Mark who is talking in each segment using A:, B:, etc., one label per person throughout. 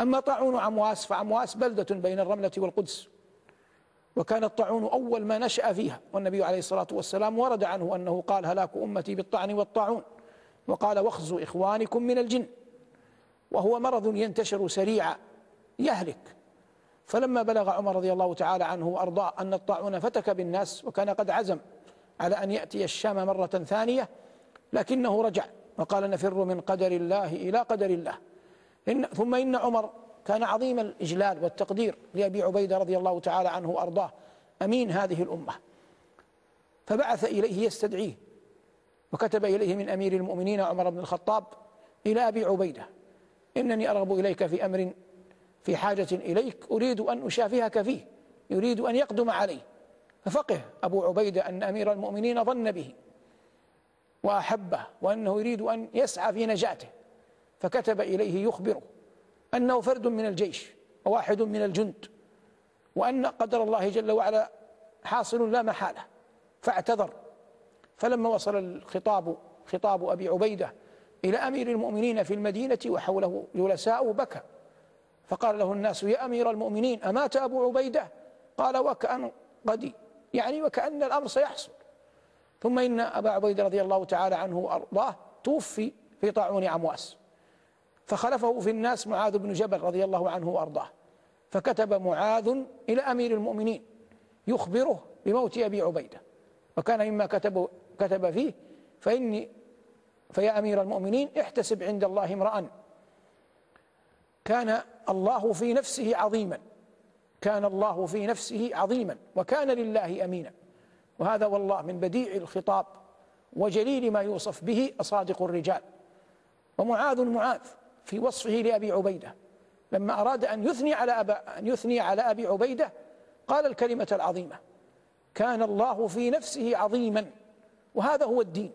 A: أما طاعون عمواس فعمواس بلدة بين الرملة والقدس. وكان الطاعون أول ما نشأ فيها والنبي عليه الصلاة والسلام ورد عنه أنه قال هلاك أمتي بالطعن والطاعون. وقال واخزوا إخوانكم من الجن. وهو مرض ينتشر سريعا يهلك. فلما بلغ عمر رضي الله تعالى عنه وأرضاه أن الطاعون فتك بالناس وكان قد عزم على أن يأتي الشام مرة ثانية لكنه رجع وقال نفر من قدر الله إلى قدر الله. إن ثم إن عمر كان عظيم الإجلال والتقدير لأبي عبيدة رضي الله تعالى عنه وأرضاه. أمين هذه الأمة. فبعث إليه يستدعيه. وكتب إليه من أمير المؤمنين عمر بن الخطاب إلى أبي عبيدة. إنني أرغب إليك في أمر في حاجة إليك أريد أن أشافهك فيه. يريد أن يقدم عليه ففقه أبو عبيدة أن أمير المؤمنين ظن به وأحبه وأنه يريد أن يسعى في نجاته. فكتب إليه يخبره أنه فرد من الجيش وواحد من الجند وأن قدر الله جل وعلا حاصل لا محالة فاعتذر. فلما وصل الخطاب خطاب أبي عبيدة إلى أمير المؤمنين في المدينة وحوله جلساء بكى فقال له الناس يا أمير المؤمنين أمات أبو عبيدة؟ قال وكأن قد يعني وكأن الأمر سيحصل. ثم إن أبا عبيدة رضي الله تعالى عنه وأرضاه توفي في طاعون عمواس. فخلفه في الناس معاذ بن جبل رضي الله عنه وأرضاه. فكتب معاذ إلى أمير المؤمنين يخبره بموت أبي عبيدة. وكان مما كتب كتب فيه فإني فيا أمير المؤمنين احتسب عند الله امرأ كان الله في نفسه عظيما. كان الله في نفسه عظيما. وكان لله أمينا. وهذا والله من بديع الخطاب وجليل ما يوصف به أصادق الرجال. ومعاذ معاذ. في وصفه لأبي عبيدة. لما أراد أن يثني على أبا أن يثني على أبي عبيدة قال الكلمة العظيمة كان الله في نفسه عظيما. وهذا هو الدين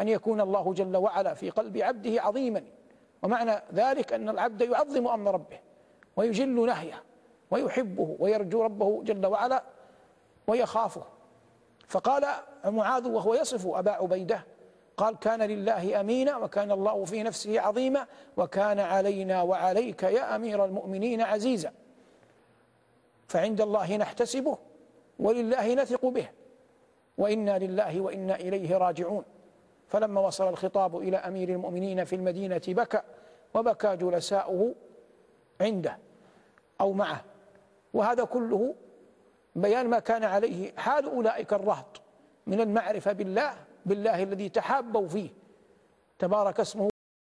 A: أن يكون الله جل وعلا في قلب عبده عظيما. ومعنى ذلك أن العبد يعظم أمر ربه ويجل نهيه ويحبه ويرجو ربه جل وعلا ويخافه. فقال معاذ وهو يصف أبا عبيدة قال كان لله أمينا وكان الله في نفسه عظيما وكان علينا وعليك يا أمير المؤمنين عزيزا. فعند الله نحتسبه ولله نثق به وإنا لله وإنا إليه راجعون. فلما وصل الخطاب إلى أمير المؤمنين في المدينة بكى وبكى جلساؤه عنده أو معه. وهذا كله بيان ما كان عليه حال أولئك الرهط من المعرفة بالله بالله الذي تحابوا فيه. تبارك اسمه